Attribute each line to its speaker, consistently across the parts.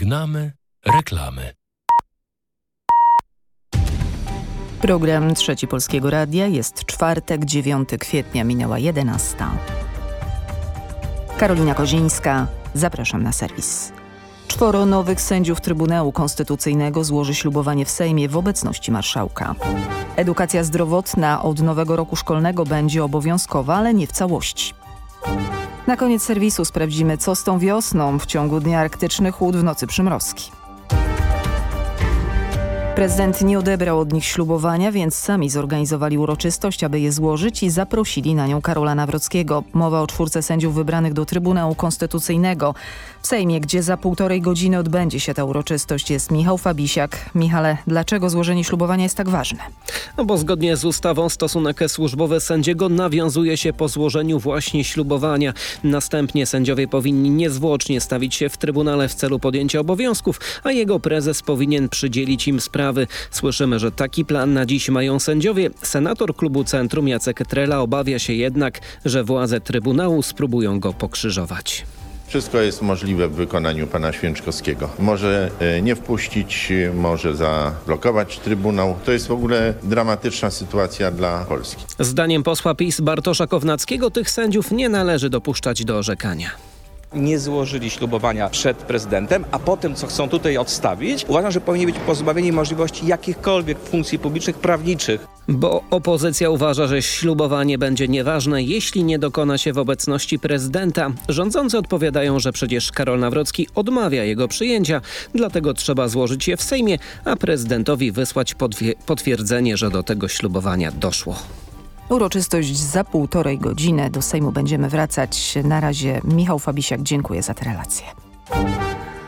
Speaker 1: Żegnamy reklamy.
Speaker 2: Program Trzeci Polskiego Radia jest czwartek, 9 kwietnia, minęła 11. Karolina Kozińska, zapraszam na serwis. Czworo nowych sędziów Trybunału Konstytucyjnego złoży ślubowanie w Sejmie w obecności marszałka. Edukacja zdrowotna od nowego roku szkolnego będzie obowiązkowa, ale nie w całości. Na koniec serwisu sprawdzimy, co z tą wiosną w ciągu dnia arktycznych chłód w nocy przymrozki. Prezydent nie odebrał od nich ślubowania, więc sami zorganizowali uroczystość, aby je złożyć i zaprosili na nią Karola Nawrockiego. Mowa o czwórce sędziów wybranych do Trybunału Konstytucyjnego. W Sejmie, gdzie za półtorej godziny odbędzie się ta uroczystość, jest Michał Fabisiak. Michale, dlaczego złożenie ślubowania jest tak ważne?
Speaker 3: No bo zgodnie z ustawą stosunek służbowy sędziego nawiązuje się po złożeniu właśnie ślubowania. Następnie sędziowie powinni niezwłocznie stawić się w Trybunale w celu podjęcia obowiązków, a jego prezes powinien przydzielić im sprawy. Słyszymy, że taki plan na dziś mają sędziowie. Senator klubu Centrum Jacek Trela obawia się jednak, że władze Trybunału spróbują go pokrzyżować.
Speaker 4: Wszystko jest możliwe w wykonaniu pana Święczkowskiego. Może e, nie wpuścić, może zablokować Trybunał. To jest w ogóle dramatyczna sytuacja dla Polski.
Speaker 3: Zdaniem posła PiS Bartosza Kownackiego tych sędziów nie należy dopuszczać do orzekania
Speaker 5: nie złożyli ślubowania przed prezydentem, a potem co chcą tutaj odstawić, uważam, że powinni być pozbawieni możliwości jakichkolwiek funkcji publicznych, prawniczych.
Speaker 3: Bo opozycja uważa, że ślubowanie będzie nieważne, jeśli nie dokona się w obecności prezydenta. Rządzący odpowiadają, że przecież Karol Nawrocki odmawia jego przyjęcia, dlatego trzeba złożyć je w Sejmie, a prezydentowi wysłać potwierdzenie, że do tego ślubowania doszło.
Speaker 2: Uroczystość za półtorej godziny. Do Sejmu będziemy wracać. Na razie Michał Fabisiak, dziękuję za tę relację.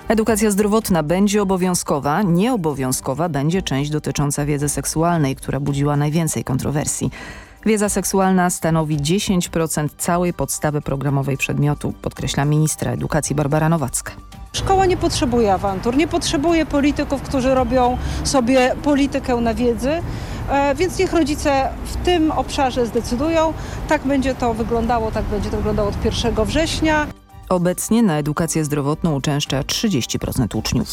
Speaker 2: Edukacja zdrowotna będzie obowiązkowa, nieobowiązkowa będzie część dotycząca wiedzy seksualnej, która budziła najwięcej kontrowersji. Wiedza seksualna stanowi 10% całej podstawy programowej przedmiotu, podkreśla ministra edukacji Barbara Nowacka.
Speaker 6: Szkoła nie potrzebuje awantur, nie potrzebuje polityków, którzy robią sobie politykę na wiedzy, e, więc niech rodzice w tym obszarze zdecydują. Tak będzie to wyglądało, tak będzie to wyglądało od 1 września.
Speaker 2: Obecnie na edukację zdrowotną uczęszcza 30% uczniów.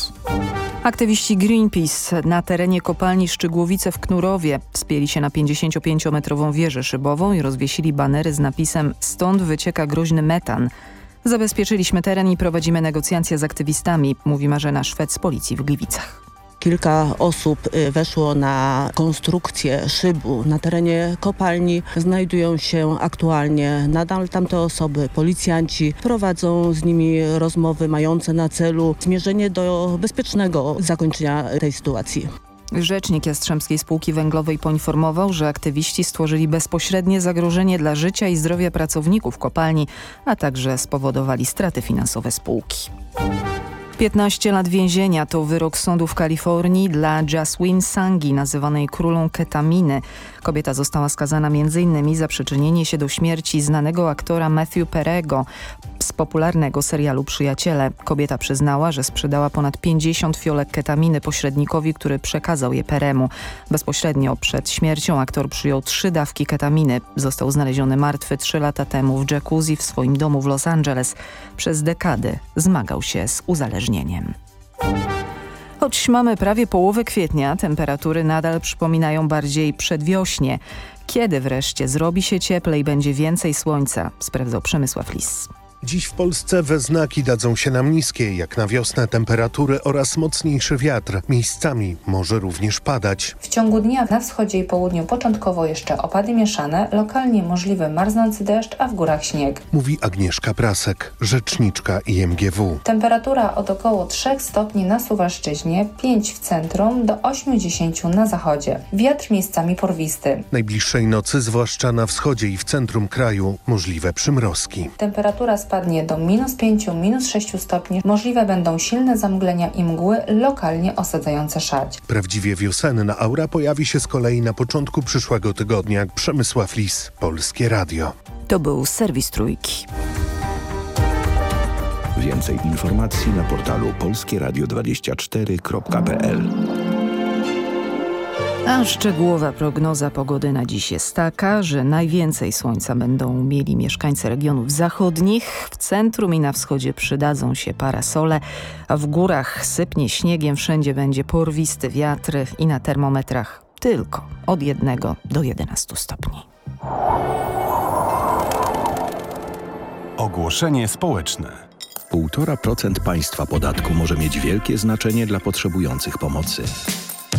Speaker 2: Aktywiści Greenpeace na terenie kopalni Szczygłowice w Knurowie wspięli się na 55-metrową wieżę szybową i rozwiesili banery z napisem Stąd wycieka groźny metan. Zabezpieczyliśmy teren i prowadzimy negocjacje z aktywistami, mówi Marzena Szwed z policji w Gliwicach.
Speaker 7: Kilka osób y, weszło na konstrukcję szybu na terenie kopalni. Znajdują się aktualnie nadal tamte osoby. Policjanci prowadzą z nimi rozmowy mające na celu zmierzenie do bezpiecznego zakończenia tej sytuacji.
Speaker 2: Rzecznik Jastrzębskiej Spółki Węglowej poinformował, że aktywiści stworzyli bezpośrednie zagrożenie dla życia i zdrowia pracowników kopalni, a także spowodowali straty finansowe spółki. 15 lat więzienia to wyrok sądu w Kalifornii dla Jaswin Sangi, nazywanej królą ketaminy. Kobieta została skazana m.in. za przyczynienie się do śmierci znanego aktora Matthew Perego z popularnego serialu Przyjaciele. Kobieta przyznała, że sprzedała ponad 50 fiolek ketaminy pośrednikowi, który przekazał je Peremu. Bezpośrednio przed śmiercią aktor przyjął trzy dawki ketaminy. Został znaleziony martwy trzy lata temu w jacuzzi w swoim domu w Los Angeles. Przez dekady zmagał się z uzależnieniem. Choć mamy prawie połowę kwietnia, temperatury nadal przypominają bardziej przedwiośnie. Kiedy wreszcie zrobi się cieplej, będzie więcej słońca, sprawdzał Przemysław Lis.
Speaker 8: Dziś w Polsce we znaki dadzą się nam niskie, jak na wiosnę temperatury oraz mocniejszy wiatr. Miejscami może również padać.
Speaker 9: W ciągu dnia na wschodzie i południu początkowo jeszcze opady mieszane, lokalnie możliwy marznący deszcz, a w górach śnieg.
Speaker 8: Mówi Agnieszka Prasek, rzeczniczka IMGW.
Speaker 9: Temperatura od około 3 stopni na Suwalszczyźnie, 5 w centrum do 8-10 na zachodzie. Wiatr miejscami porwisty.
Speaker 8: Najbliższej nocy, zwłaszcza na wschodzie i w centrum kraju, możliwe przymrozki.
Speaker 9: Temperatura spadnie do minus 5, minus 6 stopni. Możliwe będą silne zamglenia i mgły, lokalnie osadzające szać.
Speaker 8: Prawdziwie wiosenna aura pojawi się z kolei na początku przyszłego tygodnia. Przemysław Lis, Polskie Radio.
Speaker 2: To był serwis Trójki.
Speaker 10: Więcej informacji na portalu polskieradio24.pl
Speaker 2: A szczegółowa prognoza pogody na dziś jest taka, że najwięcej słońca będą mieli mieszkańcy regionów zachodnich. W centrum i na wschodzie przydadzą się parasole, a w górach sypnie śniegiem. Wszędzie będzie porwisty wiatr i na termometrach tylko od 1 do 11 stopni.
Speaker 11: Ogłoszenie społeczne.
Speaker 10: 1,5% państwa podatku może mieć wielkie znaczenie dla potrzebujących pomocy.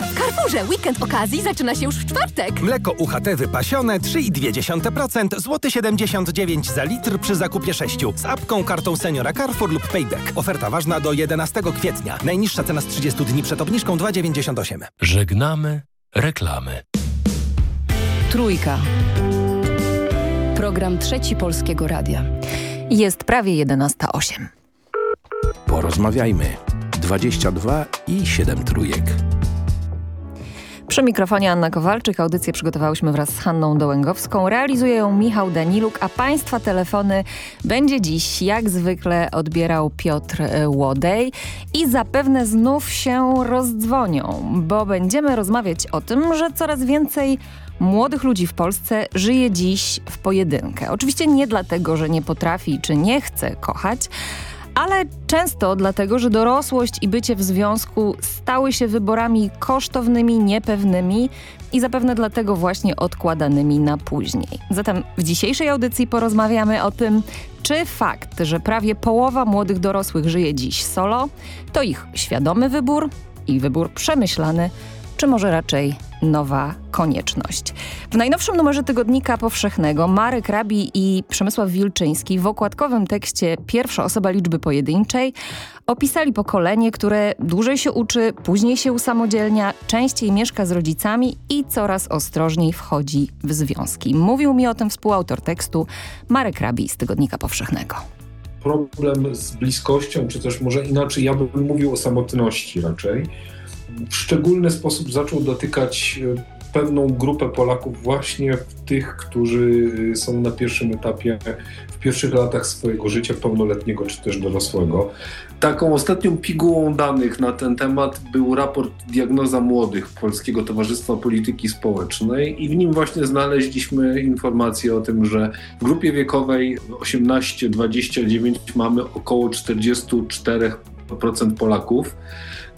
Speaker 12: W Carrefourze weekend okazji zaczyna się już w czwartek.
Speaker 13: Mleko UHT wypasione 3,2%, złoty 79 za litr przy zakupie 6 z apką, kartą seniora Carrefour lub Payback. Oferta ważna do 11 kwietnia. Najniższa cena z 30 dni przed obniżką 2,98.
Speaker 1: Żegnamy reklamy.
Speaker 14: Trójka. Program Trzeci Polskiego Radia.
Speaker 15: Jest prawie 11.08.
Speaker 10: Porozmawiajmy. 22 i 7 trójek.
Speaker 15: Przy mikrofonie Anna Kowalczyk. Audycję przygotowałyśmy wraz z Hanną Dołęgowską. Realizuje ją Michał Daniluk, a Państwa telefony będzie dziś jak zwykle odbierał Piotr e, Łodej i zapewne znów się rozdzwonią, bo będziemy rozmawiać o tym, że coraz więcej młodych ludzi w Polsce żyje dziś w pojedynkę. Oczywiście nie dlatego, że nie potrafi czy nie chce kochać, ale często dlatego, że dorosłość i bycie w związku stały się wyborami kosztownymi, niepewnymi i zapewne dlatego właśnie odkładanymi na później. Zatem w dzisiejszej audycji porozmawiamy o tym, czy fakt, że prawie połowa młodych dorosłych żyje dziś solo, to ich świadomy wybór i wybór przemyślany, czy może raczej nowa konieczność. W najnowszym numerze Tygodnika Powszechnego Marek Rabi i Przemysław Wilczyński w okładkowym tekście Pierwsza osoba liczby pojedynczej opisali pokolenie, które dłużej się uczy, później się usamodzielnia, częściej mieszka z rodzicami i coraz ostrożniej wchodzi w związki. Mówił mi o tym współautor tekstu Marek Rabi z Tygodnika Powszechnego
Speaker 16: problem z bliskością, czy też może inaczej, ja bym mówił o samotności raczej w szczególny sposób zaczął dotykać e, pewną grupę Polaków, właśnie tych, którzy są na pierwszym etapie, w pierwszych latach swojego życia pełnoletniego czy też dorosłego. Taką ostatnią pigułą danych na ten temat był raport Diagnoza Młodych Polskiego Towarzystwa Polityki Społecznej i w nim właśnie znaleźliśmy informację o tym, że w grupie wiekowej 18-29 mamy około 44% Polaków,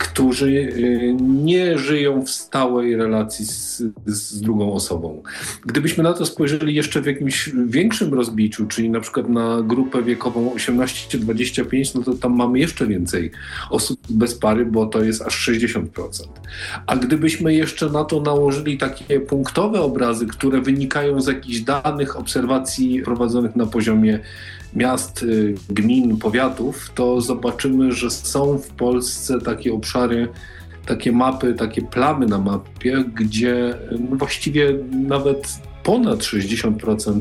Speaker 16: którzy y, nie żyją w stałej relacji z, z, drugą osobą. Gdybyśmy na to spojrzeli jeszcze w jakimś większym rozbiciu, czyli na przykład na grupę wiekową 18-25, no to tam mamy jeszcze więcej osób bez pary, bo to jest aż 60%. A gdybyśmy jeszcze na to nałożyli takie punktowe obrazy, które wynikają z jakichś danych, obserwacji prowadzonych na poziomie miast, y, gmin, powiatów, to zobaczymy, że są w Polsce takie obszary, takie mapy, takie plamy na mapie, gdzie no właściwie nawet ponad 60%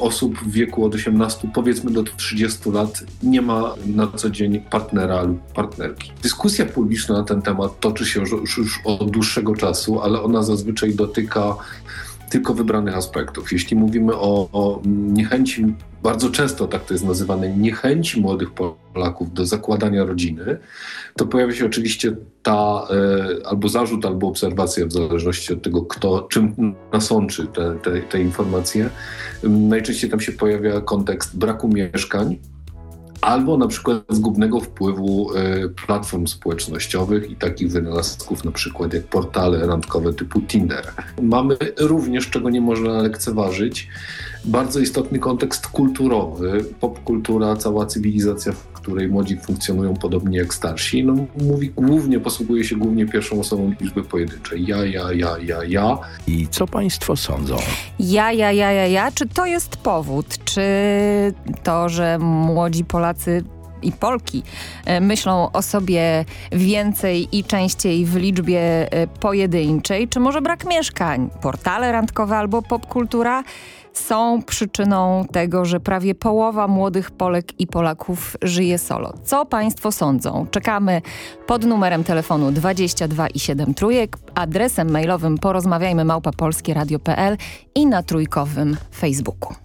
Speaker 16: osób w wieku od 18 powiedzmy do 30 lat nie ma na co dzień partnera lub partnerki. Dyskusja publiczna na ten temat toczy się już, już od dłuższego czasu, ale ona zazwyczaj dotyka tylko wybranych aspektów. Jeśli mówimy o, o niechęci, bardzo często tak to jest nazywane, niechęci młodych Polaków do zakładania rodziny, to pojawia się oczywiście ta e, albo zarzut, albo obserwacja, w zależności od tego, kto czym nasączy te, te, te informacje. Najczęściej tam się pojawia kontekst braku mieszkań, albo na przykład zgubnego wpływu e, platform społecznościowych i takich wynalazków na przykład jak portale randkowe typu Tinder. Mamy również, czego nie można lekceważyć, bardzo istotny kontekst kulturowy, popkultura, cała cywilizacja, w której młodzi funkcjonują podobnie jak starsi, no, mówi głównie, posługuje się głównie pierwszą osobą liczby pojedynczej. Ja, ja, ja, ja, ja.
Speaker 10: I co państwo sądzą?
Speaker 15: Ja, ja, ja, ja, ja. Czy to jest powód? Czy to, że młodzi Polacy i Polki e, myślą o sobie więcej i częściej w liczbie e, pojedynczej, czy może brak mieszkań, portale randkowe albo popkultura? Są przyczyną tego, że prawie połowa młodych Polek i Polaków żyje solo. Co Państwo sądzą? Czekamy pod numerem telefonu 22 i 7 trójek, adresem mailowym porozmawiajmy małpapolskieradio.pl i na trójkowym Facebooku.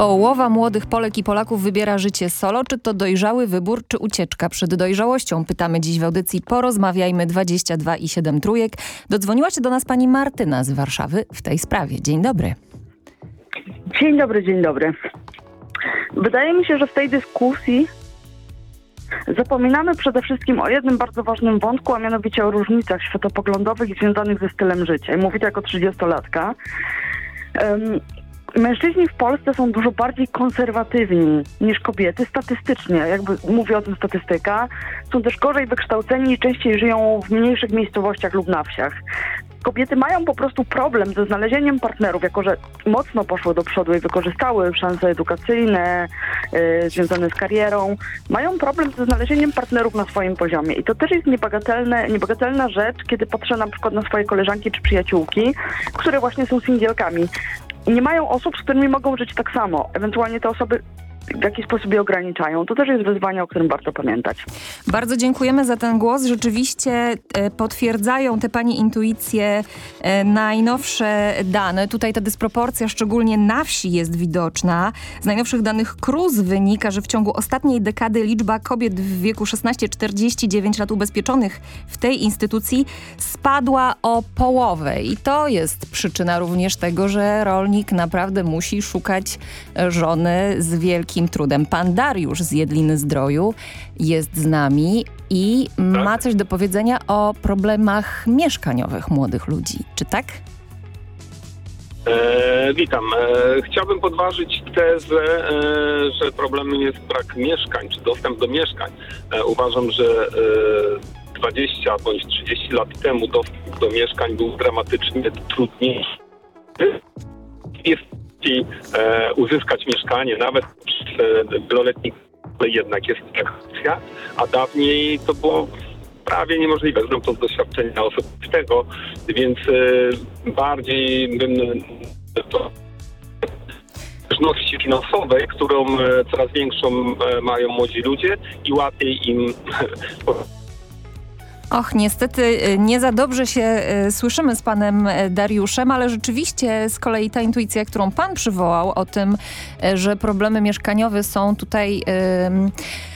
Speaker 15: Połowa młodych Polek i Polaków wybiera życie solo. Czy to dojrzały wybór, czy ucieczka przed dojrzałością? Pytamy dziś w audycji Porozmawiajmy 22 i 7 trójek. Dodzwoniła się do nas pani Martyna z Warszawy w tej sprawie. Dzień dobry.
Speaker 17: Dzień dobry, dzień dobry. Wydaje mi się, że w tej dyskusji zapominamy przede wszystkim o jednym bardzo ważnym wątku, a mianowicie o różnicach światopoglądowych związanych ze stylem życia. I mówię jako 30-latka. Mężczyźni w Polsce są dużo bardziej konserwatywni niż kobiety statystycznie, jakby mówi o tym statystyka. Są też gorzej wykształceni i częściej żyją w mniejszych miejscowościach lub na wsiach. Kobiety mają po prostu problem ze znalezieniem partnerów, jako że mocno poszły do przodu i wykorzystały szanse edukacyjne yy, związane z karierą. Mają problem ze znalezieniem partnerów na swoim poziomie. I to też jest niebagatelne, niebagatelna rzecz, kiedy patrzę na przykład na swoje koleżanki czy przyjaciółki, które właśnie są singielkami nie mają osób, z którymi mogą żyć tak samo. Ewentualnie te osoby w jakiś sposób je ograniczają. To też jest wyzwanie, o którym warto pamiętać.
Speaker 15: Bardzo dziękujemy za ten głos. Rzeczywiście e, potwierdzają te Pani intuicje e, najnowsze dane. Tutaj ta dysproporcja szczególnie na wsi jest widoczna. Z najnowszych danych KRUS wynika, że w ciągu ostatniej dekady liczba kobiet w wieku 16-49 lat ubezpieczonych w tej instytucji spadła o połowę. I to jest przyczyna również tego, że rolnik naprawdę musi szukać żony z wielkim wielkim trudem. Pan Dariusz z Jedliny Zdroju jest z nami i ma coś do powiedzenia o problemach mieszkaniowych młodych ludzi. Czy tak?
Speaker 18: E, witam. E, chciałbym podważyć tezę, e, że problemem jest brak mieszkań, czy dostęp do mieszkań. E, uważam, że 20 e, bądź 30 lat temu dostęp do mieszkań był dramatycznie trudniejszy. Jest e, uzyskać mieszkanie, nawet przez e, wieloletni, jednak jest kwestia, a dawniej to było prawie niemożliwe. Znam to z doświadczenia osobistego, więc e, bardziej bym to zależności finansowej, którą e, coraz większą e, mają młodzi ludzie i łatwiej im
Speaker 15: Och, niestety y, nie za dobrze się y, słyszymy z panem y, Dariuszem, ale rzeczywiście z kolei ta intuicja, którą pan przywołał o tym, że problemy mieszkaniowe są tutaj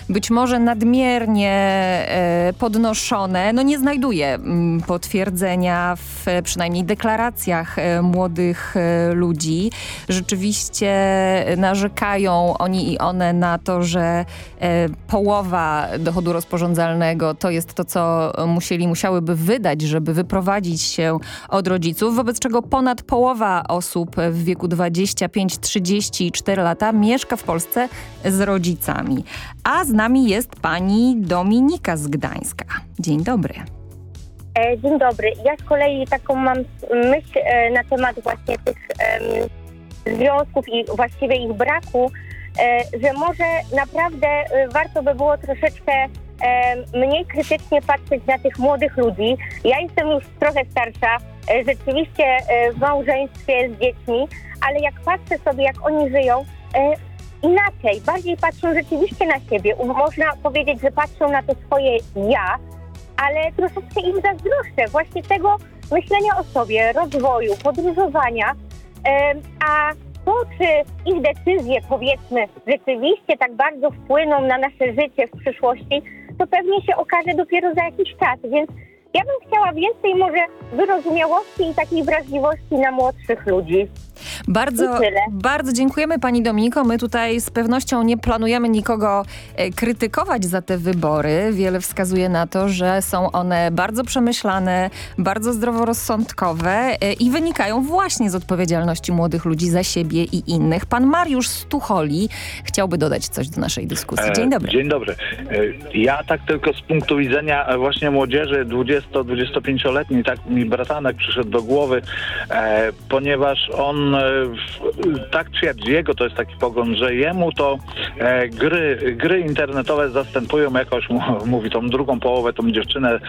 Speaker 15: być może nadmiernie e, podnoszone, no nie znajduje mm, potwierdzenia w przynajmniej deklaracjach e, młodych e, ludzi. Rzeczywiście narzekają oni i one na to, że połowa dochodu rozporządzalnego to jest to, co musieli, musiałyby wydać, żeby wyprowadzić się od rodziców, wobec czego ponad połowa osób w wieku 25-34 lata mieszka w Polsce z rodzicami. A z nami jest pani Dominika z Gdańska. Dzień dobry.
Speaker 19: E, dzień dobry. Ja z kolei taką mam myśl e, na temat właśnie tych związków i właściwie ich braku, e, że może naprawdę warto by było troszeczkę mniej krytycznie patrzeć na tych młodych ludzi. Ja jestem już trochę starsza, rzeczywiście w małżeństwie z dziećmi, ale jak patrzę sobie, jak oni żyją, inaczej, bardziej patrzą rzeczywiście na siebie. Można powiedzieć, że patrzą na to swoje ja, ale troszeczkę im zazdroszczę właśnie tego myślenia o sobie, rozwoju, podróżowania, a to, czy ich decyzje, powiedzmy, rzeczywiście tak bardzo wpłyną na nasze życie w przyszłości, to pewnie się okaże dopiero za jakiś czas, więc ja bym chciała więcej może wyrozumiałości i takiej wrażliwości na młodszych ludzi.
Speaker 15: Bardzo, bardzo dziękujemy Pani Dominiko. My tutaj z pewnością nie planujemy nikogo e, krytykować za te wybory. Wiele wskazuje na to, że są one bardzo przemyślane, bardzo zdroworozsądkowe e, i wynikają właśnie z odpowiedzialności młodych ludzi za siebie i innych. Pan Mariusz Stucholi chciałby dodać coś do naszej dyskusji. Dzień dobry.
Speaker 20: Dzień dobry. Ja tak tylko z punktu widzenia właśnie młodzieży 20-25-letniej, tak mi bratanek przyszedł do głowy, e, ponieważ on e, tak twierdzi, jego to jest taki pogląd, że jemu to e, gry, gry internetowe zastępują jakoś, mówi tą drugą połowę, tą dziewczynę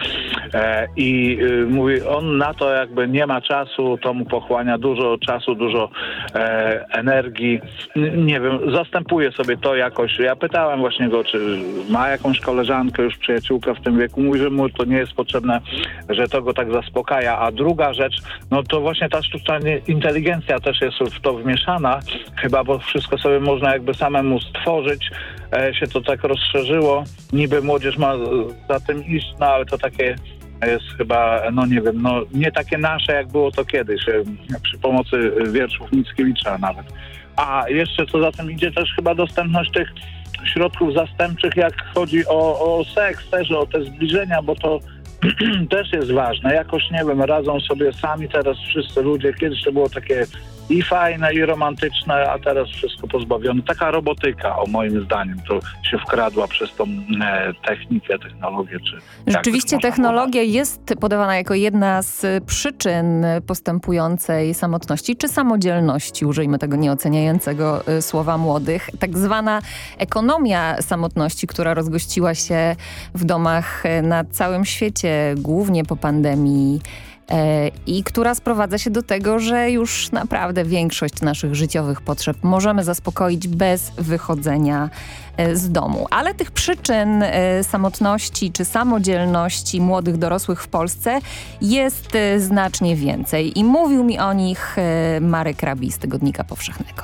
Speaker 20: e, i y, mówi, on na to jakby nie ma czasu, to mu pochłania dużo czasu, dużo e, energii. N nie wiem, zastępuje sobie to jakoś. Ja pytałem właśnie go, czy ma jakąś koleżankę, już przyjaciółkę w tym wieku. Mówi, że mu to nie jest potrzebne. Że to go tak zaspokaja. A druga rzecz, no to właśnie ta sztuczna inteligencja też jest w to wmieszana, chyba, bo wszystko sobie można jakby samemu stworzyć, e, się to tak rozszerzyło. Niby młodzież ma za tym iść, no ale to takie jest chyba, no nie wiem, no nie takie nasze, jak było to kiedyś, e, przy pomocy wierszów Mickiewicza nawet. A jeszcze co za tym idzie też chyba dostępność tych środków zastępczych, jak chodzi o, o seks, też o te zbliżenia, bo to też jest ważne. Jakoś, nie wiem, radzą sobie sami teraz wszyscy ludzie. Kiedyś to było takie i fajne, i romantyczne, a teraz wszystko pozbawione. Taka robotyka, o moim zdaniem, to się wkradła przez tą e, technikę, technologię. Czy
Speaker 15: Rzeczywiście technologia jest podawana jako jedna z przyczyn postępującej samotności czy samodzielności, użyjmy tego nieoceniającego e, słowa młodych. Tak zwana ekonomia samotności, która rozgościła się w domach e, na całym świecie, głównie po pandemii i która sprowadza się do tego, że już naprawdę większość naszych życiowych potrzeb możemy zaspokoić bez wychodzenia e, z domu. Ale tych przyczyn e, samotności czy samodzielności młodych dorosłych w Polsce jest znacznie więcej i mówił mi o nich Marek Rabi z Tygodnika Powszechnego.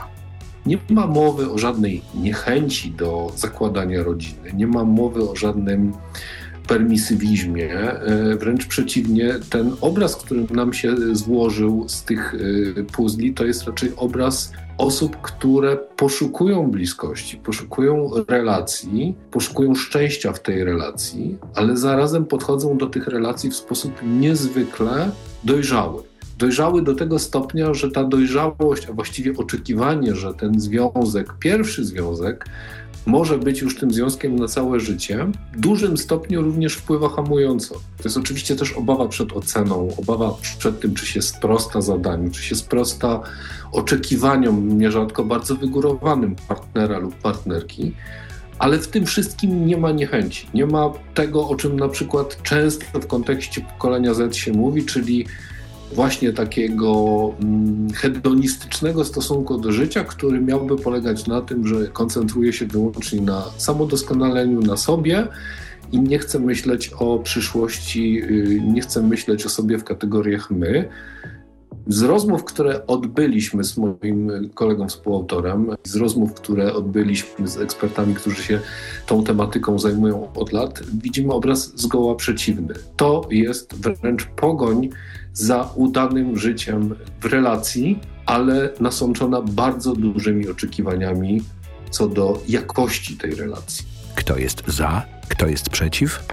Speaker 16: Nie ma mowy o żadnej niechęci do zakładania rodziny, nie ma mowy o żadnym permisywizmie. E, wręcz przeciwnie, ten obraz, który nam się złożył z tych e, puzli, to jest raczej obraz osób, które poszukują bliskości, poszukują relacji, poszukują szczęścia w tej relacji, ale zarazem podchodzą do tych relacji w sposób niezwykle dojrzały. Dojrzały do tego stopnia, że ta dojrzałość, a właściwie oczekiwanie, że ten związek, pierwszy związek, może być już tym związkiem na całe życie, w dużym stopniu również wpływa hamująco. To jest oczywiście też obawa przed oceną, obawa przed tym, czy się sprosta zadaniu, czy się sprosta oczekiwaniom nierzadko bardzo wygórowanym partnera lub partnerki. Ale w tym wszystkim nie ma niechęci. Nie ma tego, o czym na przykład często w kontekście pokolenia Z się mówi, czyli właśnie takiego mm, hedonistycznego stosunku do życia, który miałby polegać na tym, że koncentruje się wyłącznie na samodoskonaleniu, na sobie i nie chce myśleć o przyszłości, y, nie chce myśleć o sobie w kategoriach my. Z rozmów, które odbyliśmy z moim kolegą współautorem, z rozmów, które odbyliśmy z ekspertami, którzy się tą tematyką zajmują od lat, widzimy obraz zgoła przeciwny. To jest wręcz pogoń za udanym życiem w relacji, ale nasączona bardzo dużymi oczekiwaniami co do jakości tej relacji.
Speaker 10: Kto jest za, kto jest przeciw?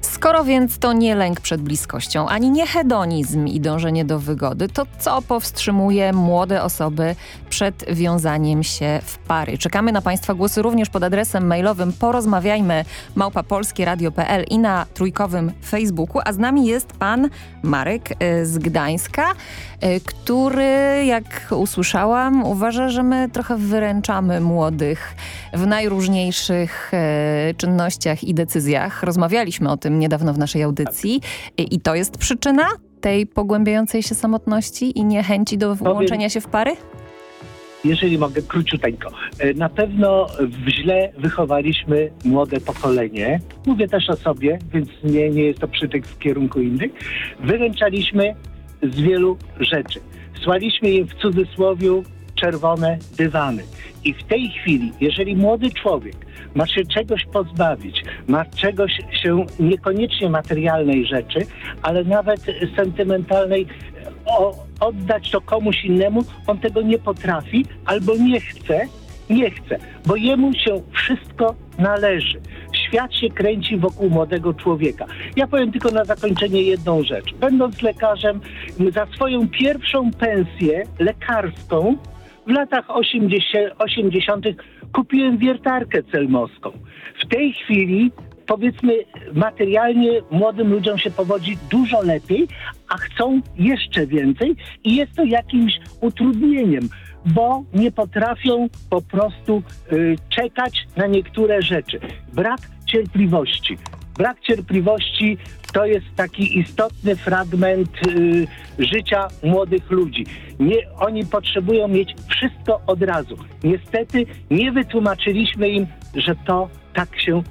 Speaker 15: Skoro więc to nie lęk przed bliskością, ani nie hedonizm i dążenie do wygody, to co powstrzymuje młode osoby przed wiązaniem się w pary? Czekamy na Państwa głosy również pod adresem mailowym porozmawiajmy małpapolskieradio.pl i na trójkowym Facebooku, a z nami jest pan Marek y, z Gdańska, y, który, jak usłyszałam, uważa, że my trochę wyręczamy młodych w najróżniejszych y, czynnościach i decyzjach. Rozmawialiśmy Rozmawialiśmy o tym niedawno w naszej audycji i to jest przyczyna tej pogłębiającej się samotności i niechęci do włączenia się w pary?
Speaker 21: jeżeli mogę króciuteńko. E, na pewno źle wychowaliśmy młode pokolenie. Mówię też o sobie, więc nie, nie jest to przytyk w kierunku innych. Wyręczaliśmy z wielu rzeczy. Słaliśmy im w cudzysłowie czerwone dywany. I w tej chwili, jeżeli młody człowiek ma się czegoś pozbawić, ma czegoś się niekoniecznie materialnej rzeczy, ale nawet sentymentalnej o, oddać to komuś innemu, on tego nie potrafi albo nie chce, nie chce, bo jemu się wszystko należy. Świat się kręci wokół młodego człowieka. Ja powiem tylko na zakończenie jedną rzecz. Będąc lekarzem, za swoją pierwszą pensję lekarską w latach 80, 80 kupiłem wiertarkę celmowską. W tej chwili powiedzmy materialnie młodym ludziom się powodzi dużo lepiej, a chcą jeszcze więcej i jest to jakimś utrudnieniem, bo nie potrafią po prostu y, czekać na niektóre rzeczy. Brak cierpliwości. Brak cierpliwości to jest taki istotny fragment y, życia młodych ludzi. Nie, oni potrzebują mieć wszystko od razu. Niestety nie wytłumaczyliśmy im, że to tak się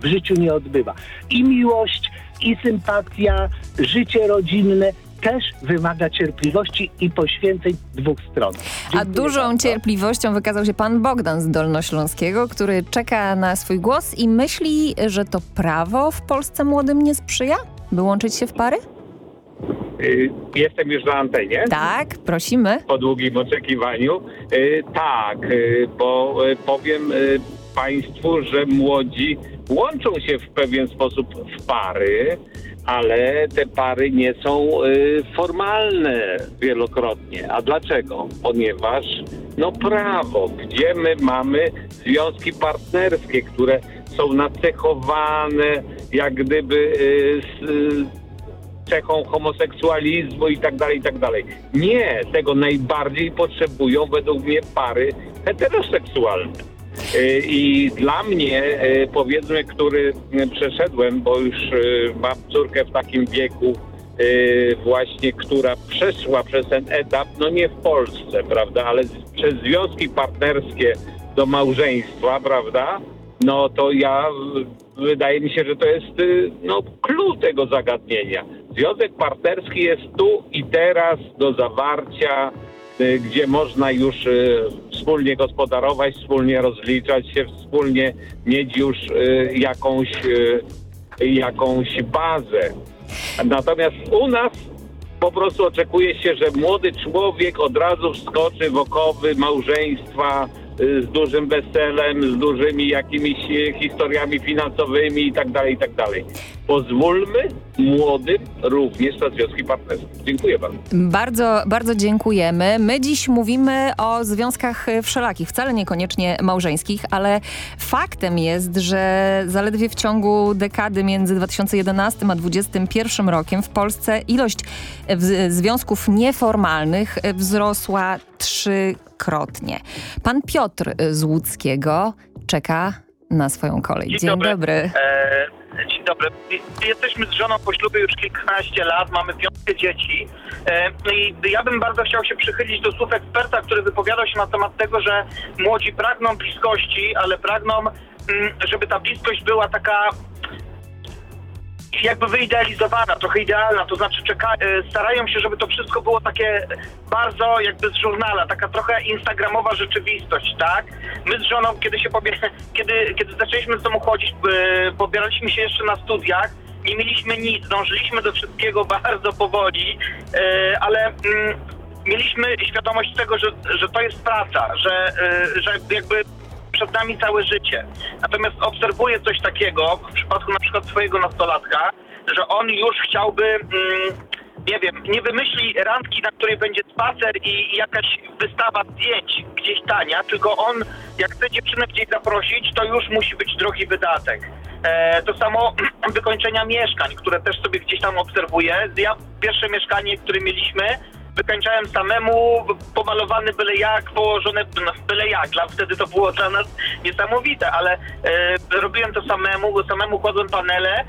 Speaker 21: w życiu nie odbywa. I miłość, i sympatia, życie rodzinne też wymaga cierpliwości i poświęceń dwóch stron.
Speaker 15: A dużą cierpliwością wykazał się pan Bogdan z Dolnośląskiego, który czeka na swój głos i myśli, że to prawo w Polsce młodym nie sprzyja, by łączyć się w pary?
Speaker 22: Y, Jestem już na antenie.
Speaker 15: Tak, prosimy.
Speaker 22: Po długim oczekiwaniu. Y, Tak, y, bo powiem Państwu, że młodzi łączą się w pewien sposób w pary, ale te pary nie są y, formalne wielokrotnie. A dlaczego? Ponieważ no prawo, gdzie my mamy związki partnerskie, które są nacechowane jak gdyby y, z, y, cechą homoseksualizmu i tak dalej, i tak dalej. Nie, tego najbardziej potrzebują według mnie pary heteroseksualne. Y, I dla mnie, y, powiedzmy, który y, przeszedłem, bo już mam córkę w takim wieku, właśnie, która przeszła przez ten etap, no nie w Polsce, prawda, ale przez związki partnerskie do małżeństwa, prawda, no to ja, wydaje mi się, że to jest no, clue tego zagadnienia. Związek partnerski jest tu i teraz do zawarcia, gdzie można już y, wspólnie gospodarować, wspólnie rozliczać się, wspólnie mieć już y, jakąś, y, jakąś bazę. Natomiast u nas po prostu oczekuje się, że młody człowiek od razu wskoczy w okowy małżeństwa y, z dużym weselem, z dużymi jakimiś y, historiami finansowymi i tak Pozwólmy młodym również na związki partnerskie. Dziękuję bardzo.
Speaker 15: Bardzo, bardzo dziękujemy. My dziś mówimy o związkach wszelakich, wcale niekoniecznie małżeńskich, ale faktem jest, że zaledwie w ciągu dekady między 2011 a 2021 rokiem w Polsce ilość związków nieformalnych wzrosła trzykrotnie. Pan Piotr z Łódzkiego czeka na swoją kolej. Dzień, dobry.
Speaker 23: E, dzień dobry. Jesteśmy z żoną po ślubie już kilkanaście lat, mamy piątkę dzieci. E, I ja bym bardzo chciał się przychylić do słów eksperta, który wypowiadał się na temat tego, że młodzi pragną bliskości, ale pragną, mm, żeby ta bliskość była taka jakby wyidealizowana, trochę idealna, to znaczy czeka, e, starają się, żeby to wszystko było takie bardzo jakby z żurnala, taka trochę instagramowa rzeczywistość, tak? My z żoną, kiedy się kiedy, kiedy zaczęliśmy z domu chodzić, e, pobieraliśmy się jeszcze na studiach, nie mieliśmy nic, dążyliśmy do wszystkiego bardzo powoli, e, ale mm, mieliśmy świadomość tego, że, że to jest praca, że, że jakby przed nami całe życie. Natomiast obserwuję coś takiego w przypadku na przykład swojego nastolatka, że on już chciałby, mm, nie wiem, nie wymyśli randki, na której będzie spacer i, jakaś wystawa zdjęć gdzieś tania, tylko on, jak chce dziewczynę gdzieś zaprosić, to już musi być drogi wydatek. E, to samo wykończenia mieszkań, które też sobie gdzieś tam obserwuję. Ja pierwsze mieszkanie, które mieliśmy, wykańczałem samemu, pomalowany byle jak, położone byle jak. Dla, wtedy to było dla nas niesamowite, ale e, robiłem to samemu, samemu kładłem panele.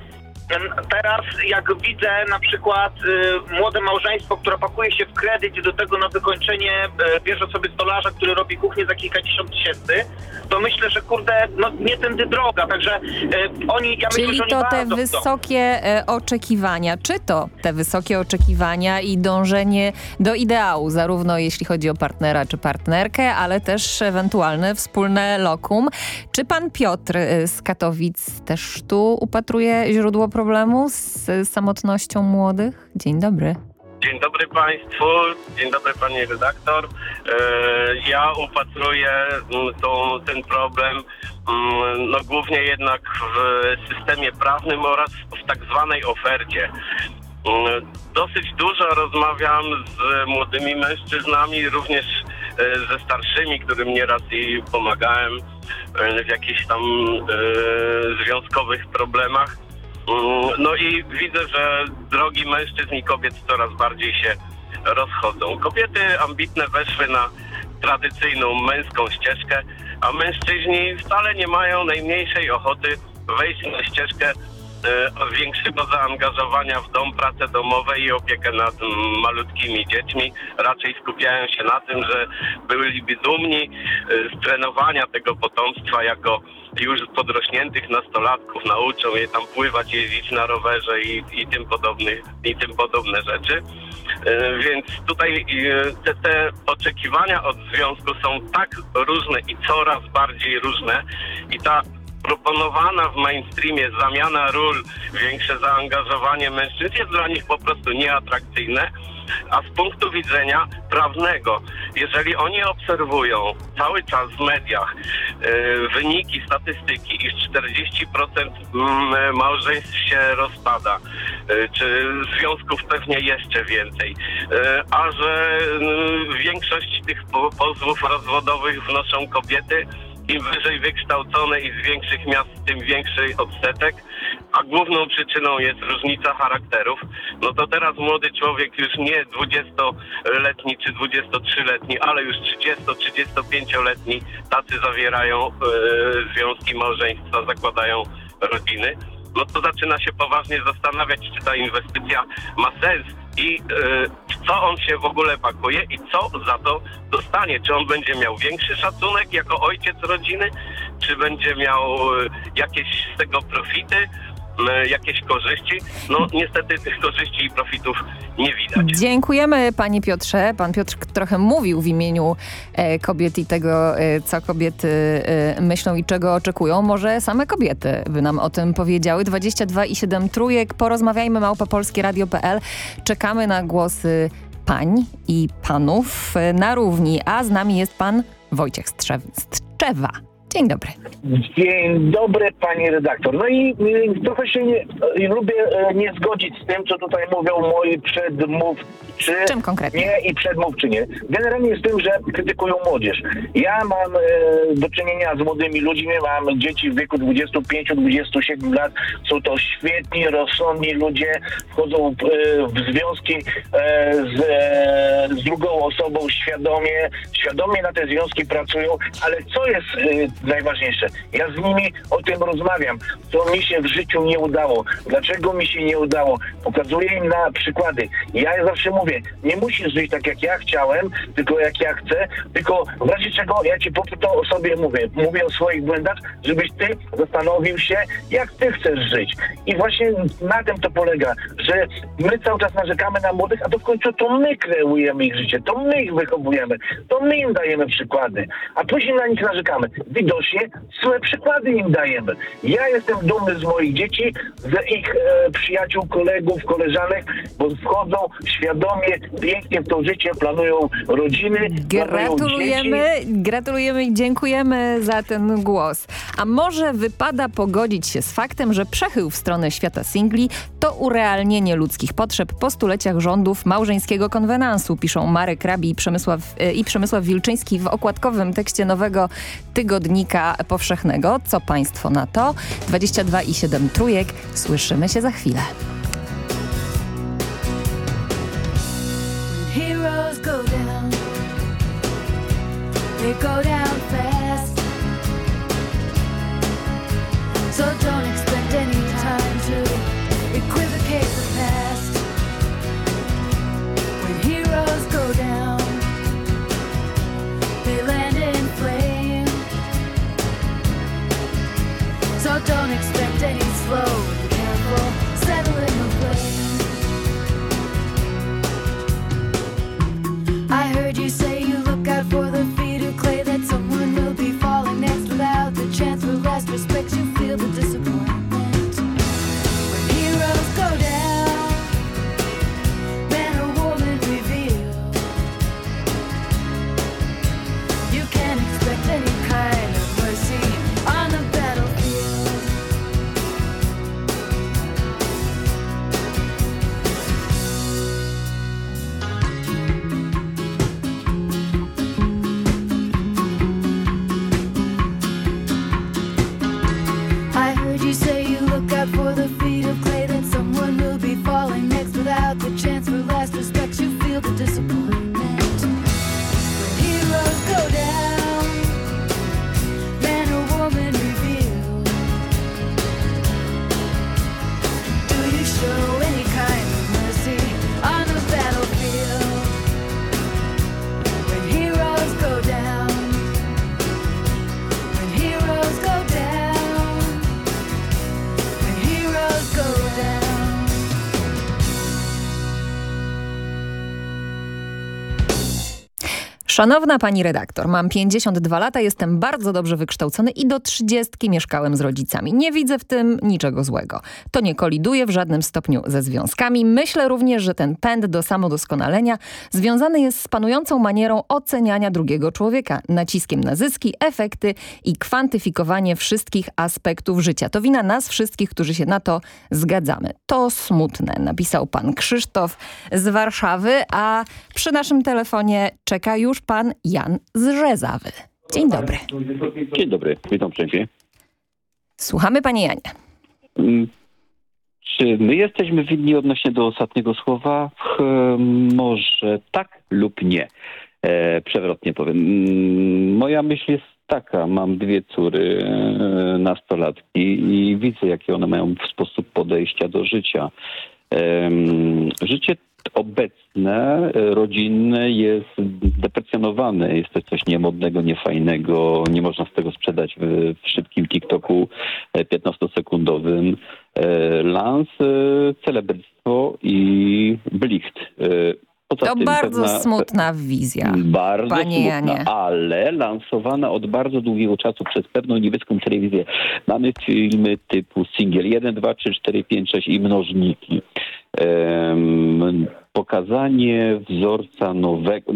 Speaker 23: Teraz jak widzę na przykład e, młode małżeństwo, które pakuje się w kredyt i do tego na wykończenie e, bierze sobie stolarza, który robi kuchnię za kilkadziesiąt tysięcy, to myślę, że kurde, no nie tędy droga, także e, oni, ja myślę,
Speaker 15: Czyli
Speaker 23: że oni
Speaker 15: to te
Speaker 23: bardzo chcą.
Speaker 15: wysokie e, oczekiwania, czy to te wysokie oczekiwania i dążenie do ideału, zarówno jeśli chodzi o partnera czy partnerkę, ale też ewentualne wspólne lokum. Czy pan Piotr z Katowic też tu upatruje źródło problemu z samotnością młodych? Dzień dobry.
Speaker 24: Dzień dobry Państwu, dzień dobry Pani redaktor. E, Ja upatruję mm, tą, ten problem mm, no, głównie jednak w systemie prawnym oraz w tak zwanej ofercie. Mm, Dosyć dużo rozmawiam z młodymi mężczyznami, również e, ze starszymi, którym nieraz i pomagałem e, w jakichś tam związkowych problemach. Mm, No i widzę, że drogi mężczyzn i kobiet coraz bardziej się rozchodzą. Kobiety ambitne weszły na tradycyjną męską ścieżkę, a mężczyźni wcale nie mają najmniejszej ochoty wejść na ścieżkę większego zaangażowania w dom, pracę domowe i opiekę nad malutkimi dziećmi. Raczej skupiają się na tym, że byliby dumni e, z trenowania tego potomstwa jako już podrośniętych nastolatków. Nauczą je tam pływać, jeździć na rowerze i, i, tym, podobnych, i tym podobne rzeczy. E, Więc tutaj e, te, te oczekiwania od związku są tak różne i coraz bardziej różne i ta proponowana w mainstreamie zamiana ról, większe zaangażowanie mężczyzn jest dla nich po prostu nieatrakcyjne. A z punktu widzenia prawnego, jeżeli oni obserwują cały czas w mediach e, wyniki, statystyki, iż 40% mm, małżeństw się rozpada, e, czy związków pewnie jeszcze więcej, e, a że mm, większość tych po- pozwów rozwodowych wnoszą kobiety, im wyżej wykształcone i z większych miast, tym większy odsetek, a główną przyczyną jest różnica charakterów, no to teraz młody człowiek już nie 20-letni czy 23-letni, ale już 30-35-letni tacy zawierają e, związki małżeństwa, zakładają rodziny, no to zaczyna się poważnie zastanawiać, czy ta inwestycja ma sens i e, co on się w ogóle pakuje i co za to dostanie. Czy on będzie miał większy szacunek jako ojciec rodziny, czy będzie miał e, jakieś z tego profity, jakieś korzyści. No niestety tych korzyści i profitów nie widać.
Speaker 15: Dziękujemy panie Piotrze. Pan Piotr trochę mówił w imieniu e, kobiet i tego, e, co kobiety e, myślą i czego oczekują. Może same kobiety by nam o tym powiedziały. 22 i 7 trójek. Porozmawiajmy małpopolskieradio.pl. Czekamy na głosy pań i panów e, na równi. A z nami jest pan Wojciech Strzew Strzewa. Dzień dobry.
Speaker 25: Dzień dobry, pani redaktor. No i y, trochę się nie, y, lubię y, nie zgodzić z tym, co tutaj mówią moi przedmówcy.
Speaker 15: Czym konkretnie?
Speaker 25: Nie i przedmówczynie. Generalnie z tym, że krytykują młodzież. Ja mam e, do czynienia z młodymi ludźmi, mam dzieci w wieku 25-27 lat. Są to świetni, rozsądni ludzie, wchodzą w, w związki e, z, e, z drugą osobą świadomie, świadomie na te związki pracują, ale co jest najważniejsze? Ja z nimi o tym rozmawiam, co mi się w życiu nie udało, dlaczego mi się nie udało. Pokazuję im na przykłady. Ja zawsze mówię, nie musisz żyć tak jak ja chciałem, tylko jak ja chcę, tylko w razie czego ja ci po to o sobie mówię. Mówię o swoich błędach, żebyś ty zastanowił się, jak ty chcesz żyć. I właśnie na tym to polega, że my cały czas narzekamy na młodych, a to w końcu to my kreujemy ich życie, to my ich wychowujemy, to my im dajemy przykłady, a później na nich narzekamy. Widocznie złe przykłady im dajemy. Ja jestem dumny z moich dzieci, z ich e, przyjaciół, kolegów, koleżanek, bo wchodzą świadomie, pięknie w to życie, planują rodziny,
Speaker 15: Gratulujemy, gratulujemy i dziękujemy za ten głos. A może wypada pogodzić się z faktem, że przechył w stronę świata singli to urealnienie ludzkich potrzeb po stuleciach rządów małżeńskiego konwenansu, piszą Marek Rabi i Przemysław, e, i Przemysław Wilczyński w okładkowym tekście nowego tygodnika powszechnego. Co państwo na to? 22 i 7 trójek. Słyszymy się za chwilę.
Speaker 26: They go down fast. So don't
Speaker 15: Szanowna pani redaktor, mam 52 lata, jestem bardzo dobrze wykształcony i do 30 mieszkałem z rodzicami. Nie widzę w tym niczego złego. To nie koliduje w żadnym stopniu ze związkami. Myślę również, że ten pęd do samodoskonalenia związany jest z panującą manierą oceniania drugiego człowieka, naciskiem na zyski, efekty i kwantyfikowanie wszystkich aspektów życia. To wina nas wszystkich, którzy się na to zgadzamy. To smutne, napisał pan Krzysztof z Warszawy, a przy naszym telefonie czeka już pan Jan z Rzezawy. Dzień dobry.
Speaker 27: Dzień dobry, witam pięknie.
Speaker 15: Słuchamy panie Janie.
Speaker 27: Mm, Czy my jesteśmy winni odnośnie do ostatniego słowa? Hmm, Może tak lub nie. E, przewrotnie powiem. Mm, Moja myśl jest taka. Mam dwie córy, e, nastolatki i widzę, jakie one mają sposób podejścia do życia. Em, Życie obecne, e, rodzinne jest deprecjonowane. Jest to coś niemodnego, niefajnego. Nie można z tego sprzedać w, w szybkim TikToku e, 15-sekundowym. E, Lans, e, celebryctwo i blicht. E, Poza
Speaker 15: To bardzo
Speaker 27: pewna-
Speaker 15: smutna wizja.
Speaker 27: bardzo
Speaker 15: Panie
Speaker 27: smutna,
Speaker 15: Janie.
Speaker 27: ale lansowana od bardzo długiego czasu przez pewną niemiecką telewizję. Mamy filmy typu Singiel 1, 2, 3, 4, 5, 6 i mnożniki. Pokazanie wzorca nowego,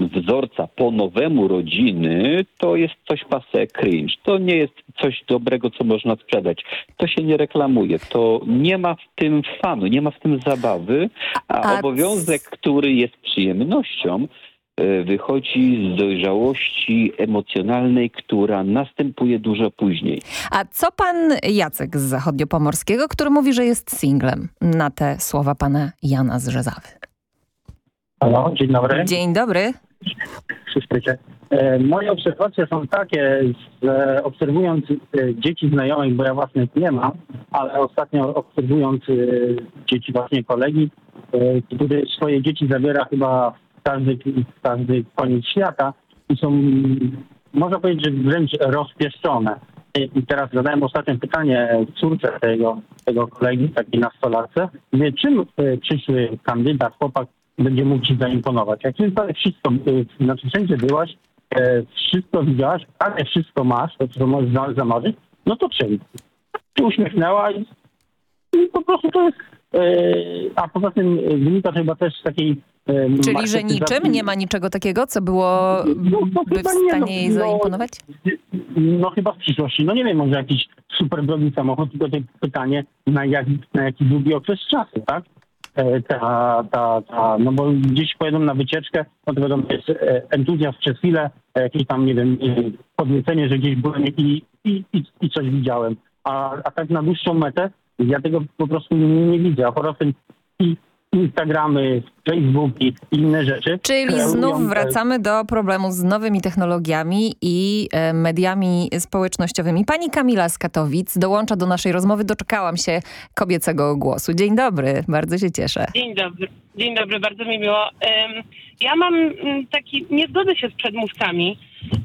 Speaker 27: wzorca po nowemu rodziny to jest coś pase cringe. To nie jest coś dobrego, co można sprzedać. To się nie reklamuje. To nie ma w tym fanu, nie ma w tym zabawy, a,
Speaker 15: A
Speaker 27: obowiązek, który jest przyjemnością, wychodzi z dojrzałości emocjonalnej, która następuje dużo później.
Speaker 15: A co pan Jacek z Zachodniopomorskiego, który mówi, że jest singlem na te słowa pana Jana z Rzezawy?
Speaker 21: Halo, dzień dobry.
Speaker 15: Dzień dobry.
Speaker 21: Przyszczycie. E, Moje obserwacje są takie, że obserwując e, dzieci znajomych, bo ja własnych nie mam, ale ostatnio obserwując e, dzieci właśnie kolegi, e, który swoje dzieci zabiera chyba w każdy, każdy koniec świata i są, można powiedzieć, że wręcz rozpieszczone. I teraz zadałem ostatnie pytanie córce tego, tego kolegi, takiej nastolatce, czym e, przyszły kandydat, chłopak będzie mógł ci zaimponować. Jak ty to wszystko, e, znaczy wszędzie byłaś, e, wszystko widziałaś, ale wszystko masz, to co możesz za- zamarzyć, no to czym? Się uśmiechnęła i, i po prostu to jest, a poza tym wynika to chyba też z takiej
Speaker 15: Czyli, że niczym nie ma niczego takiego, co byłoby w
Speaker 21: chyba nie,
Speaker 15: stanie
Speaker 21: no,
Speaker 15: jej
Speaker 21: no,
Speaker 15: zaimponować?
Speaker 21: No chyba w przyszłości. No nie wiem, może jakiś super drogi samochód, tylko to pytanie na, jak, na jaki długi okres czasu, tak? E, Ta, ta, ta, no bo gdzieś pojedą na wycieczkę, no to wiadomo, jest e, entuzjazm przez chwilę, e, jakieś tam, nie wiem, podniecenie, że gdzieś byłem i, i, i, i coś widziałem. A, a tak na dłuższą metę ja tego po prostu nie, nie widzę. A poza tym i Instagramy, Facebooki i inne rzeczy.
Speaker 15: Czyli znów wracamy do problemu z nowymi technologiami i e, mediami społecznościowymi. Pani Kamila z Katowic dołącza do naszej rozmowy. Doczekałam się kobiecego głosu. Dzień dobry, bardzo się cieszę.
Speaker 28: Dzień dobry. Dzień dobry, bardzo mi miło. Ja mam mm, taki, nie zgodzę się z przedmówcami.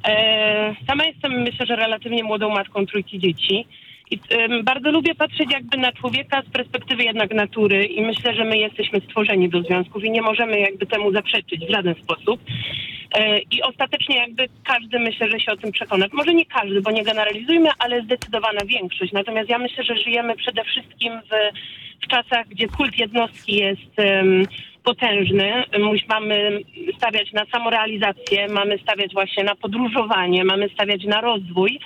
Speaker 28: E, Sama jestem, myślę, że relatywnie młodą matką trójki dzieci. I em, bardzo lubię patrzeć jakby na człowieka z perspektywy jednak natury i myślę, że my jesteśmy stworzeni do związków i nie możemy jakby temu zaprzeczyć w żaden sposób. E, I ostatecznie jakby każdy myślę, że się o tym przekona. Może nie każdy, bo nie generalizujmy, ale zdecydowana większość. Natomiast ja myślę, że żyjemy przede wszystkim w, w czasach, gdzie kult jednostki jest em, potężny. Mamy stawiać na samorealizację, mamy stawiać właśnie na podróżowanie, mamy stawiać na rozwój.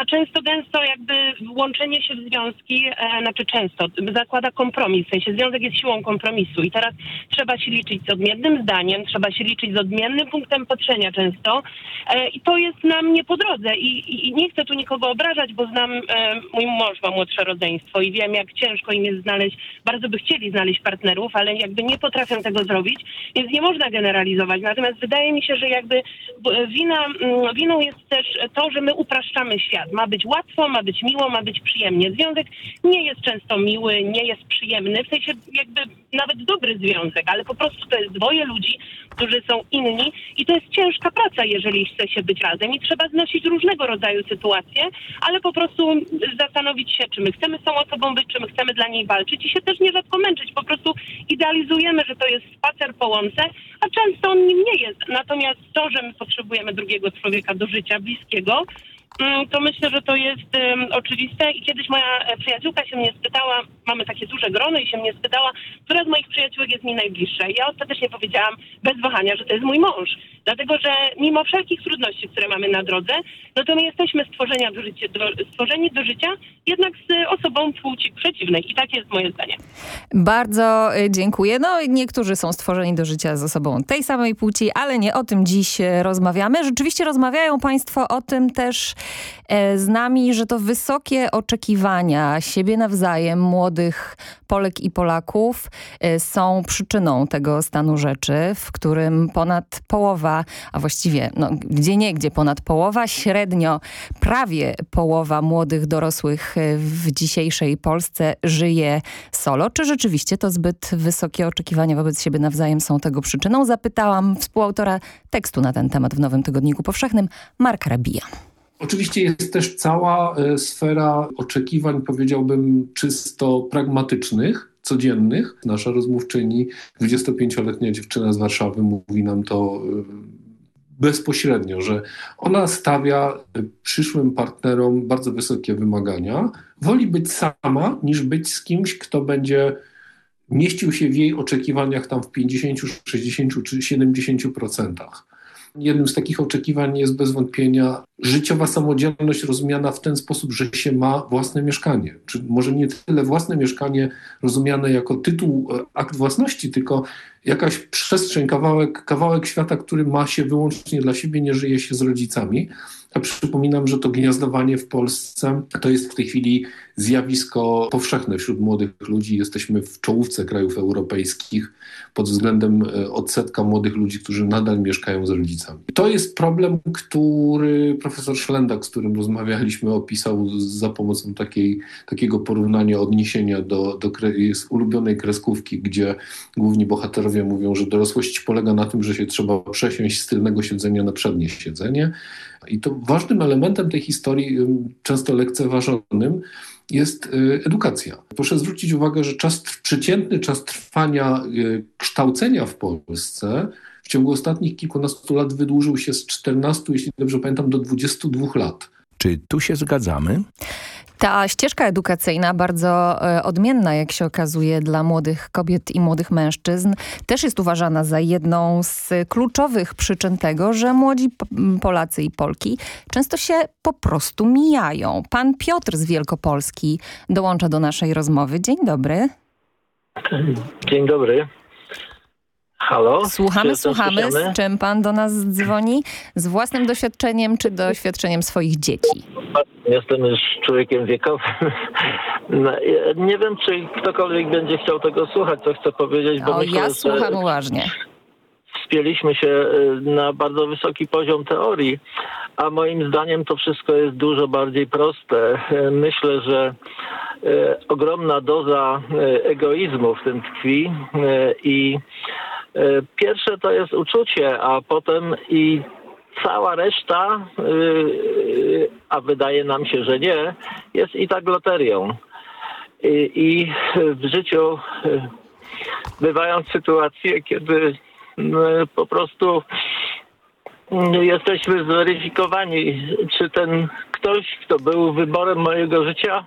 Speaker 28: A często gęsto jakby łączenie się w związki, e, znaczy często, zakłada kompromis, w sensie związek jest siłą kompromisu i teraz trzeba się liczyć z odmiennym zdaniem, trzeba się liczyć z odmiennym punktem patrzenia często e, i to jest nam nie po drodze I, i, i nie chcę tu nikogo obrażać, bo znam, e, mój mąż ma młodsze rodzeństwo i wiem jak ciężko im jest znaleźć, bardzo by chcieli znaleźć partnerów, ale jakby nie potrafią tego zrobić, więc nie można generalizować. Natomiast wydaje mi się, że jakby b- wina, mm, winą jest też to, że my upraszczamy świat. Ma być łatwo, ma być miło, ma być przyjemnie. Związek nie jest często miły, nie jest przyjemny, w sensie jakby nawet dobry związek, ale po prostu to jest dwoje ludzi, którzy są inni i to jest ciężka praca, jeżeli chce się być razem i trzeba znosić różnego rodzaju sytuacje, ale po prostu zastanowić się, czy my chcemy z tą osobą być, czy my chcemy dla niej walczyć i się też nierzadko męczyć. Po prostu idealizujemy, że to jest spacer po łące, a często on nim nie jest. Natomiast to, że my potrzebujemy drugiego człowieka do życia bliskiego, to myślę, że to jest oczywiste. I kiedyś moja e, przyjaciółka się mnie spytała, mamy takie duże grono i się mnie spytała, która z moich przyjaciółek jest mi najbliższa. I ja ostatecznie powiedziałam bez wahania, że to jest mój mąż. Dlatego, że mimo wszelkich trudności, które mamy na drodze, no to my jesteśmy stworzenia do życia, do, stworzeni do życia, jednak z osobą płci przeciwnej. I takie jest moje zdanie.
Speaker 15: Bardzo y, dziękuję. No, niektórzy są stworzeni do życia z osobą tej samej płci, ale nie o tym dziś e, rozmawiamy. Rzeczywiście rozmawiają Państwo o tym też e, z nami, że to wysokie oczekiwania siebie nawzajem, młodych Polek i Polaków e, są przyczyną tego stanu rzeczy, w którym ponad połowa, a właściwie no, gdzie nie, gdzie ponad połowa, średnio prawie połowa młodych dorosłych e, w dzisiejszej Polsce żyje solo. Czy rzeczywiście to zbyt wysokie oczekiwania wobec siebie nawzajem są tego przyczyną? Zapytałam współautora tekstu na ten temat w Nowym Tygodniku Powszechnym, Marka Rabija.
Speaker 16: Oczywiście jest też cała e, sfera oczekiwań, powiedziałbym, czysto pragmatycznych, codziennych. Nasza rozmówczyni, 25-letnia dziewczyna z Warszawy, mówi nam to e, bezpośrednio, że ona stawia e, przyszłym partnerom bardzo wysokie wymagania. Woli być sama, niż być z kimś, kto będzie mieścił się w jej oczekiwaniach tam w 50, 60 czy 70%. Jednym z takich oczekiwań jest bez wątpienia życiowa samodzielność rozumiana w ten sposób, że się ma własne mieszkanie. Czy może nie tyle własne mieszkanie rozumiane jako tytuł, e, akt własności, tylko jakaś przestrzeń, kawałek, kawałek świata, który ma się wyłącznie dla siebie, nie żyje się z rodzicami. A przypominam, że to gniazdowanie w Polsce to jest w tej chwili zjawisko powszechne wśród młodych ludzi. Jesteśmy w czołówce krajów europejskich pod względem e, odsetka młodych ludzi, którzy nadal mieszkają z rodzicami. To jest problem, który profesor Szlendak, z którym rozmawialiśmy, opisał za pomocą takiej, takiego porównania, odniesienia do, do ulubionej kreskówki, gdzie główni bohaterowie mówią, że dorosłość polega na tym, że się trzeba przesiąść z tylnego siedzenia na przednie siedzenie. I to ważnym elementem tej historii, często lekceważonym, jest y, edukacja. Proszę zwrócić uwagę, że czas, przeciętny czas trwania y, kształcenia w Polsce w ciągu ostatnich kilkunastu lat wydłużył się z 14, jeśli dobrze pamiętam, do 22 lat.
Speaker 10: Czy tu się zgadzamy?
Speaker 15: Ta ścieżka edukacyjna, bardzo e, odmienna, jak się okazuje, dla młodych kobiet i młodych mężczyzn, też jest uważana za jedną z kluczowych przyczyn tego, że młodzi Polacy i Polki często się po prostu mijają. Pan Piotr z Wielkopolski dołącza do naszej rozmowy. Dzień dobry.
Speaker 29: Dzień dobry. Halo?
Speaker 15: Słuchamy, słuchamy. Z czym pan do nas dzwoni? Z własnym doświadczeniem czy doświadczeniem swoich dzieci?
Speaker 29: Jestem już człowiekiem wiekowym. No, Nie wiem, czy ktokolwiek będzie chciał tego słuchać, co chcę powiedzieć, bo
Speaker 15: O,
Speaker 29: myślę,
Speaker 15: ja
Speaker 29: że
Speaker 15: słucham uważnie.
Speaker 29: wspięliśmy się y, na bardzo wysoki poziom teorii, a moim zdaniem to wszystko jest dużo bardziej proste. Y, Myślę, że y, ogromna doza egoizmu w tym tkwi i pierwsze to jest uczucie, a potem i cała reszta, y, y, a wydaje nam się, że nie, jest i tak loterią. I, w życiu y, bywają sytuacje, kiedy po prostu jesteśmy zweryfikowani, czy ten ktoś, kto był wyborem mojego życia,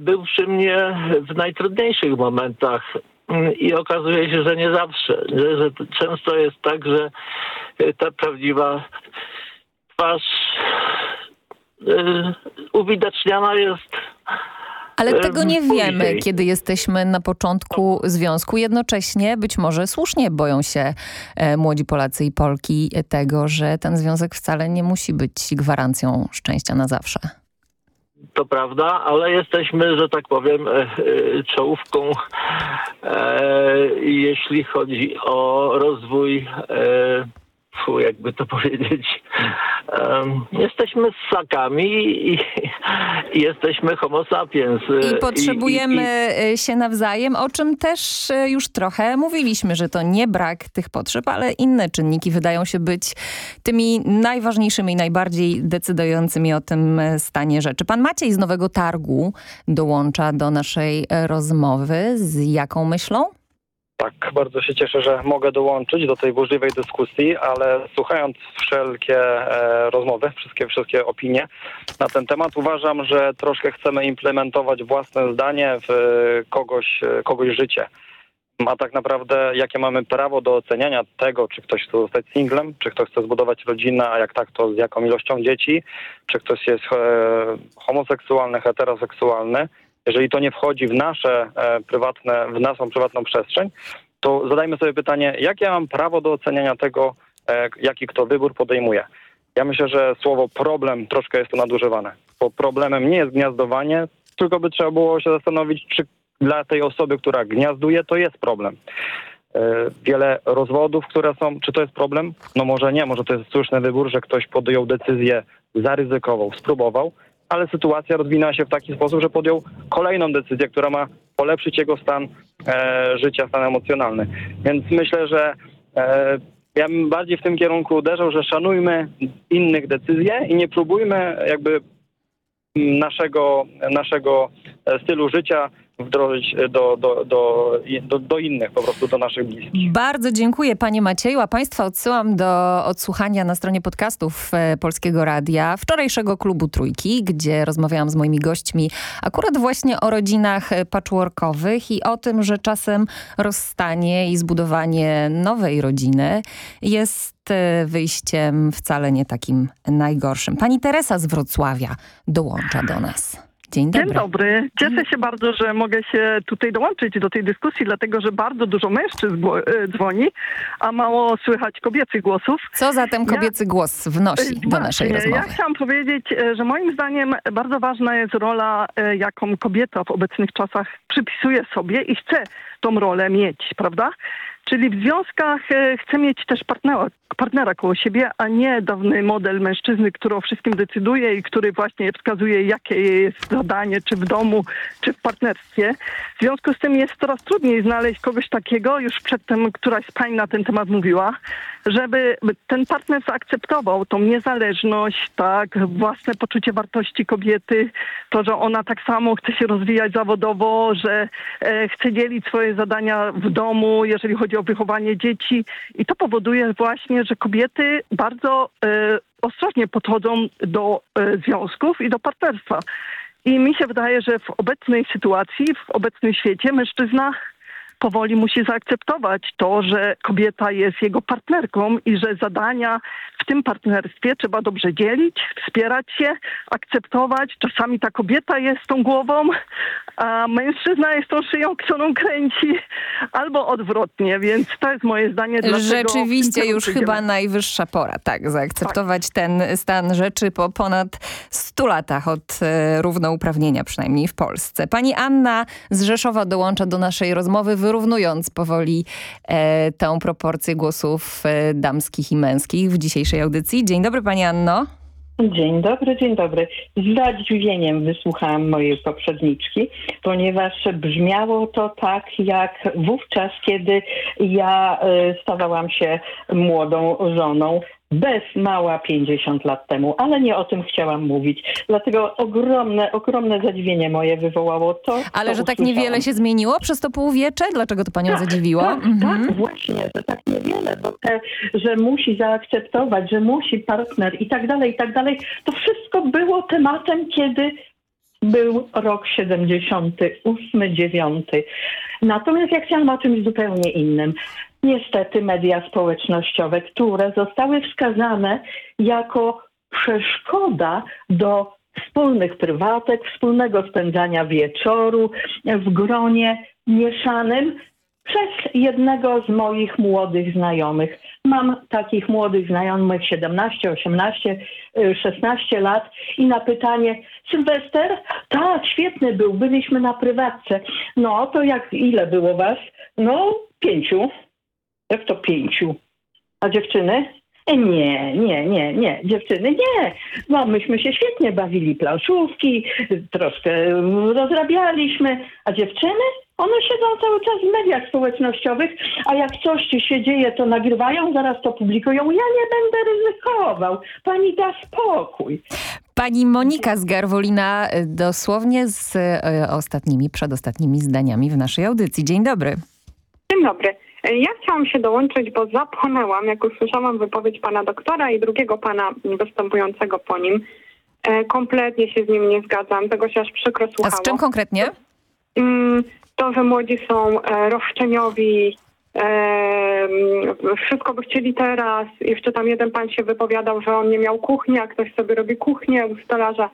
Speaker 29: był przy mnie w najtrudniejszych momentach. Y, I okazuje się, że nie zawsze. Że, że często jest tak, że y, ta prawdziwa twarz y, uwidaczniana jest
Speaker 15: Ale
Speaker 29: e,
Speaker 15: tego nie wiemy, kiedy jesteśmy na początku związku. Jednocześnie być może słusznie boją się e, młodzi Polacy i Polki tego, że ten związek wcale nie musi być gwarancją szczęścia na zawsze.
Speaker 29: To prawda, ale jesteśmy, że tak powiem, e, e, czołówką, e, jeśli chodzi o rozwój, fu, jakby to powiedzieć, jesteśmy ssakami i, i jesteśmy homo sapiens.
Speaker 15: I potrzebujemy e, się nawzajem, o czym też e, już trochę mówiliśmy, że to nie brak tych potrzeb, ale inne czynniki wydają się być tymi najważniejszymi i najbardziej decydującymi o tym e, stanie rzeczy. Pan Maciej z Nowego Targu dołącza do naszej e, rozmowy. Z jaką myślą?
Speaker 30: Tak, bardzo się cieszę, że mogę dołączyć do tej burzliwej dyskusji, ale słuchając wszelkie e, rozmowy, wszystkie, wszystkie opinie na ten temat, uważam, że troszkę chcemy implementować własne zdanie w e, kogoś, e, kogoś życie. A tak naprawdę jakie mamy prawo do oceniania tego, czy ktoś chce zostać singlem, czy ktoś chce zbudować rodzinę, a jak tak, to z jaką ilością dzieci, czy ktoś jest e, homoseksualny, heteroseksualny. Jeżeli to nie wchodzi w nasze e, prywatne, w naszą prywatną przestrzeń, to zadajmy sobie pytanie, jakie ja mam prawo do oceniania tego, e, jaki kto wybór podejmuje. Ja myślę, że słowo problem troszkę jest tu nadużywane, bo problemem nie jest gniazdowanie, tylko by trzeba było się zastanowić, czy dla tej osoby, która gniazduje, to jest problem. E, Wiele rozwodów, które są, czy to jest problem? No może nie, może to jest słuszny wybór, że ktoś podjął decyzję, zaryzykował, spróbował, ale sytuacja rozwinęła się w taki sposób, że podjął kolejną decyzję, która ma polepszyć jego stan e, życia, stan emocjonalny. Więc myślę, że e, ja bym bardziej w tym kierunku uderzał, że szanujmy innych decyzje i nie próbujmy jakby naszego, naszego e, stylu życia wdrożyć do, do, do, do, do innych, po prostu do naszych bliskich.
Speaker 15: Bardzo dziękuję panie Macieju, a państwa odsyłam do odsłuchania na stronie podcastów e, Polskiego Radia wczorajszego klubu Trójki, gdzie rozmawiałam z moimi gośćmi akurat właśnie o rodzinach e, patchworkowych i o tym, że czasem rozstanie i zbudowanie nowej rodziny jest e, wyjściem wcale nie takim najgorszym. Pani Teresa z Wrocławia dołącza do nas. Dzień dobry.
Speaker 31: Dzień dobry. Cieszę się bardzo, że mogę się tutaj dołączyć do tej dyskusji, dlatego że bardzo dużo mężczyzn e, dzwoni, a mało słychać kobiecych głosów.
Speaker 15: Co zatem kobiecy głos wnosi do naszej rozmowy?
Speaker 31: Ja chciałam powiedzieć, e, że moim zdaniem bardzo ważna jest rola, jaką kobieta w obecnych czasach przypisuje sobie i chce tą rolę mieć, prawda? Czyli w związkach e, chce mieć też partnera, partnera koło siebie, a nie dawny model mężczyzny, który o wszystkim decyduje i który właśnie wskazuje, jakie jest zadanie, czy w domu, czy w partnerstwie. W związku z tym jest coraz trudniej znaleźć kogoś takiego, już przedtem któraś z pań na ten temat mówiła, żeby ten partner zaakceptował tą niezależność, tak, własne poczucie wartości kobiety, to, że ona tak samo chce się rozwijać zawodowo, że e, chce dzielić swoje zadania w domu, jeżeli chodzi o wychowanie dzieci. I to powoduje właśnie, że kobiety bardzo e, ostrożnie podchodzą do e, związków i do partnerstwa. I mi się wydaje, że w obecnej sytuacji, w obecnym świecie mężczyzna powoli musi zaakceptować to, że kobieta jest jego partnerką i że zadania w tym partnerstwie trzeba dobrze dzielić, wspierać się, akceptować. Czasami ta kobieta jest tą głową, a mężczyzna jest tą szyją, którą kręci, albo odwrotnie, więc to jest moje zdanie.
Speaker 15: Rzeczywiście już chyba najwyższa pora, tak, zaakceptować ten stan rzeczy po ponad 100 latach od e, równouprawnienia, przynajmniej w Polsce. Pani Anna z Rzeszowa dołącza do naszej rozmowy, wyrównując powoli e, tę proporcję głosów e, damskich i męskich w dzisiejszej audycji. Dzień dobry Pani Anno.
Speaker 32: Dzień dobry, dzień dobry. Z zadziwieniem wysłuchałam mojej poprzedniczki, ponieważ brzmiało to tak jak wówczas, kiedy ja e, stawałam się młodą żoną. Bez mała 50 lat temu, ale nie o tym chciałam mówić. Dlatego ogromne, ogromne zadziwienie moje wywołało to.
Speaker 15: Ale że tak
Speaker 32: usłyszałam.
Speaker 15: niewiele się zmieniło przez to półwiecze? Dlaczego to Panią
Speaker 32: Tak,
Speaker 15: zadziwiło?
Speaker 32: Tak,
Speaker 15: Mhm.
Speaker 32: tak, właśnie, że tak niewiele, bo te, że musi zaakceptować, że musi partner i tak dalej, i tak dalej. To wszystko było tematem, kiedy był rok 78, 9. Natomiast ja chciałam o czymś zupełnie innym. Niestety media społecznościowe, które zostały wskazane jako przeszkoda do wspólnych prywatek, wspólnego spędzania wieczoru w gronie mieszanym przez jednego z moich młodych znajomych. Mam takich młodych znajomych 17, 18, y, 16 lat i na pytanie Sylwester? Tak, świetny był, byliśmy na prywatce. No to jak, ile było was? No pięciu. Jak to pięciu? A dziewczyny? Nie, nie, nie, nie. Dziewczyny, nie. No myśmy się świetnie bawili, planszówki, troszkę rozrabialiśmy, a dziewczyny? One siedzą cały czas w mediach społecznościowych, a jak coś się dzieje, to nagrywają, zaraz to publikują. Ja nie będę ryzykował. Pani da spokój.
Speaker 15: Pani Monika z Garwolina y, dosłownie z y, ostatnimi, przedostatnimi zdaniami w naszej audycji. Dzień dobry.
Speaker 31: Dzień dobry. Ja chciałam się dołączyć, bo zapłonęłam, jak usłyszałam wypowiedź pana doktora i drugiego pana występującego po nim. E, Kompletnie się z nim nie zgadzam, tego się aż przykro
Speaker 15: A
Speaker 31: słuchało.
Speaker 15: z czym konkretnie?
Speaker 31: Mm, To, że młodzi są e, roszczeniowi, e, mm, wszystko by chcieli teraz. Jeszcze tam jeden pan się wypowiadał, że on nie miał kuchni, a ktoś sobie robi kuchnię u stolarza.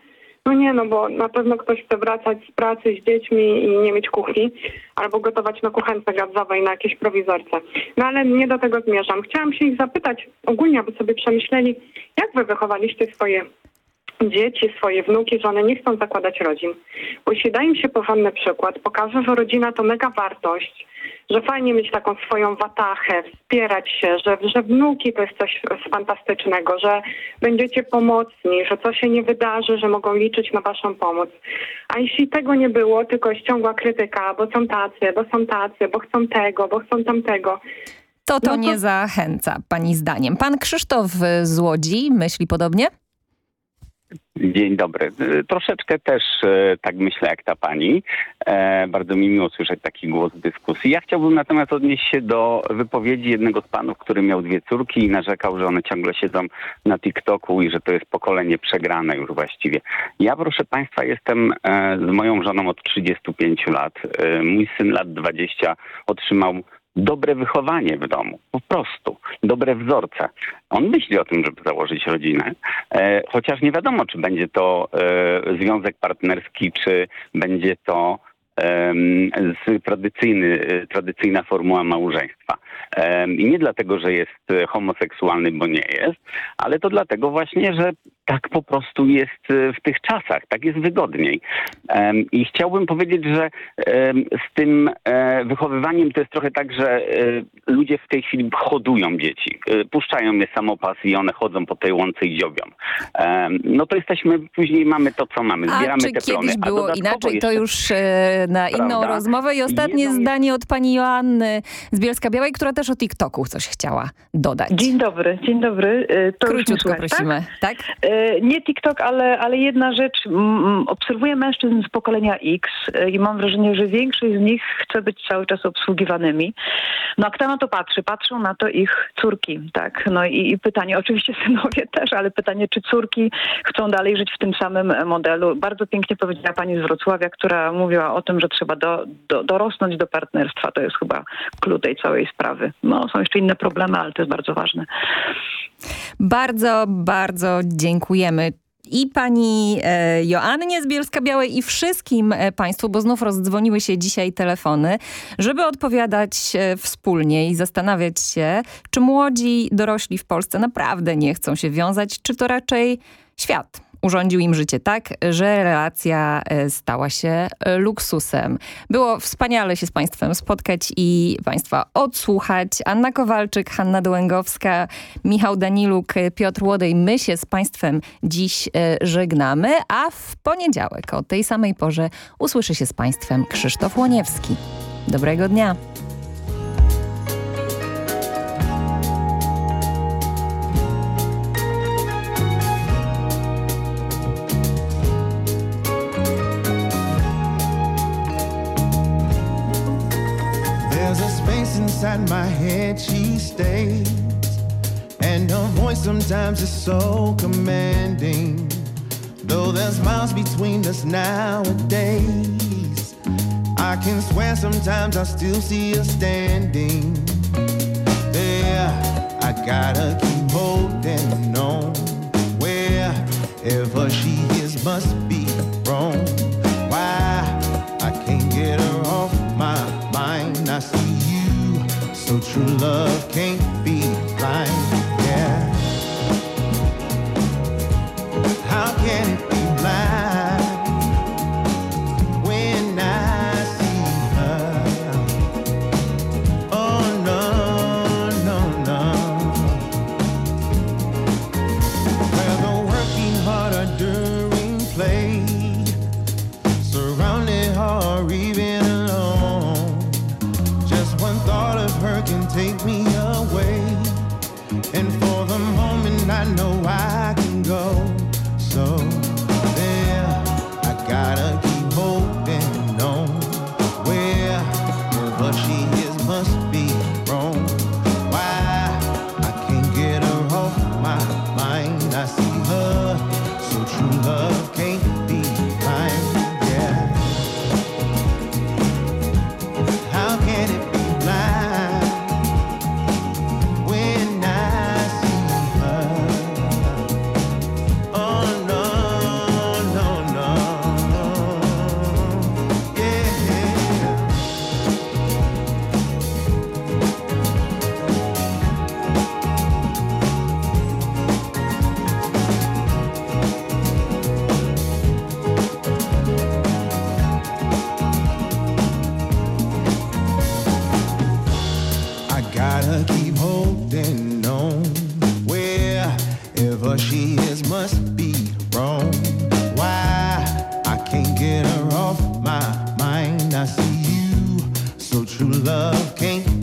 Speaker 31: No nie, no bo na pewno ktoś chce wracać z pracy z dziećmi i nie mieć kuchni, albo gotować na kuchence gazowej, na jakiejś prowizorce. No ale nie do tego zmierzam. Chciałam się ich zapytać ogólnie, aby sobie przemyśleli, jak wy wychowaliście swoje dzieci, swoje wnuki, że one nie chcą zakładać rodzin. Bo jeśli da im się porządny przykład, pokaże, że rodzina to mega wartość, że fajnie mieć taką swoją watachę, wspierać się, że, że wnuki to jest coś fantastycznego, że będziecie pomocni, że co się nie wydarzy, że mogą liczyć na waszą pomoc. A jeśli tego nie było, tylko jest ciągła krytyka, bo są tacy, bo są tacy, bo chcą tego, bo chcą tamtego,
Speaker 15: To to
Speaker 31: No to-
Speaker 15: nie zachęca, pani zdaniem. Pan Krzysztof z Łodzi myśli podobnie?
Speaker 33: Dzień dobry. Y, Troszeczkę też e, tak myślę jak ta pani. E, bardzo mi miło słyszeć taki głos w dyskusji. Ja chciałbym natomiast odnieść się do wypowiedzi jednego z panów, który miał dwie córki i narzekał, że one ciągle siedzą na TikToku i że to jest pokolenie przegrane już właściwie. Ja proszę państwa jestem e, z moją żoną od 35 lat. E, mój syn lat 20 otrzymał dobre wychowanie w domu, po prostu, dobre wzorce. On myśli o tym, żeby założyć rodzinę, e, chociaż nie wiadomo, czy będzie to e, związek partnerski, czy będzie to tradycyjny, e, tradycyjna formuła małżeństwa. I nie dlatego, że jest e, homoseksualny, bo nie jest, ale to dlatego właśnie, że tak po prostu jest e, w tych czasach, tak jest wygodniej. I chciałbym powiedzieć, że z tym e, wychowywaniem to jest trochę tak, że e, ludzie w tej chwili hodują dzieci. Puszczają je samopas i one chodzą po tej łące i dziobią. No to jesteśmy, później mamy to, co mamy.
Speaker 15: A
Speaker 33: Zbieramy
Speaker 15: czy
Speaker 33: te plony.
Speaker 15: kiedyś
Speaker 33: A
Speaker 15: było inaczej? To
Speaker 33: jeszcze-
Speaker 15: już e, na inną
Speaker 33: Prawda?
Speaker 15: rozmowę. I ostatnie
Speaker 33: Jedną-
Speaker 15: zdanie od pani Joanny z Bielska-Białej, która też o TikToku coś chciała dodać.
Speaker 34: Dzień dobry, dzień dobry. To już
Speaker 15: Króciutko
Speaker 34: słychać,
Speaker 15: prosimy, tak?
Speaker 34: E, Nie TikTok, ale, ale jedna rzecz. Obserwuję mężczyzn z pokolenia X e, i mam wrażenie, że większość z nich chce być cały czas obsługiwanymi. No a kto na to patrzy? Patrzą na to ich córki, tak? No i, i pytanie, oczywiście synowie też, ale pytanie, czy córki chcą dalej żyć w tym samym e, modelu? Bardzo pięknie powiedziała pani z Wrocławia, która mówiła o tym, że trzeba do, do, dorosnąć do partnerstwa. To jest chyba klucz tej całej sprawy. No są jeszcze inne problemy, ale to jest bardzo ważne.
Speaker 15: Bardzo, bardzo dziękujemy. I pani e, Joannie z Bielska-Białej i wszystkim e, państwu, bo znów rozdzwoniły się dzisiaj telefony, żeby odpowiadać e, wspólnie i zastanawiać się, czy młodzi dorośli w Polsce naprawdę nie chcą się wiązać, czy to raczej świat urządził im życie tak, że relacja e, stała się e, luksusem. Było wspaniale się z Państwem spotkać i Państwa odsłuchać. Anna Kowalczyk, Hanna Dołęgowska, Michał Daniluk, Piotr Łodej. My się z Państwem dziś e, żegnamy, a w poniedziałek o tej samej porze usłyszy się z Państwem Krzysztof Łoniewski. Dobrego dnia.
Speaker 35: Inside my head she stays. And her voice sometimes is so commanding. Though there's miles between us nowadays. I can swear sometimes I still see her standing. There, I gotta keep holding on. Wherever she is must be true love can't be so true love can't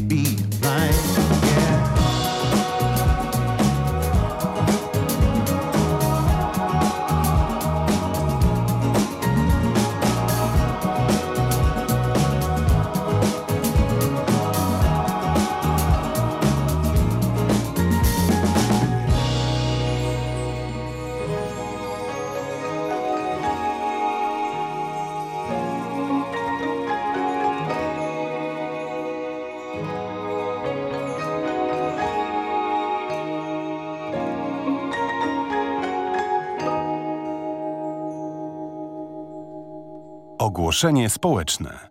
Speaker 11: Ogłoszenie społeczne.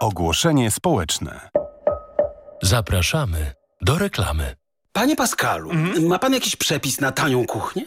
Speaker 11: Ogłoszenie społeczne.
Speaker 1: Zapraszamy do reklamy.
Speaker 10: Panie Pascalu, ma pan jakiś przepis na tanią kuchnię?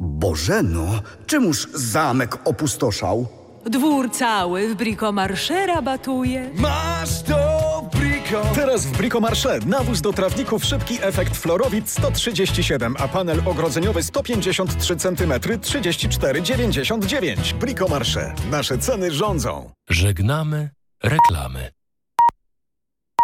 Speaker 36: Bożeno, czemuż zamek opustoszał?
Speaker 26: Dwór cały w Bricomarché rabatuje.
Speaker 36: Masz to, Brico!
Speaker 37: Teraz w Bricomarché nawóz do trawników szybki efekt Florowit 137, a panel ogrodzeniowy 153 cm 34,99. Bricomarché. Nasze ceny rządzą.
Speaker 1: Żegnamy reklamy.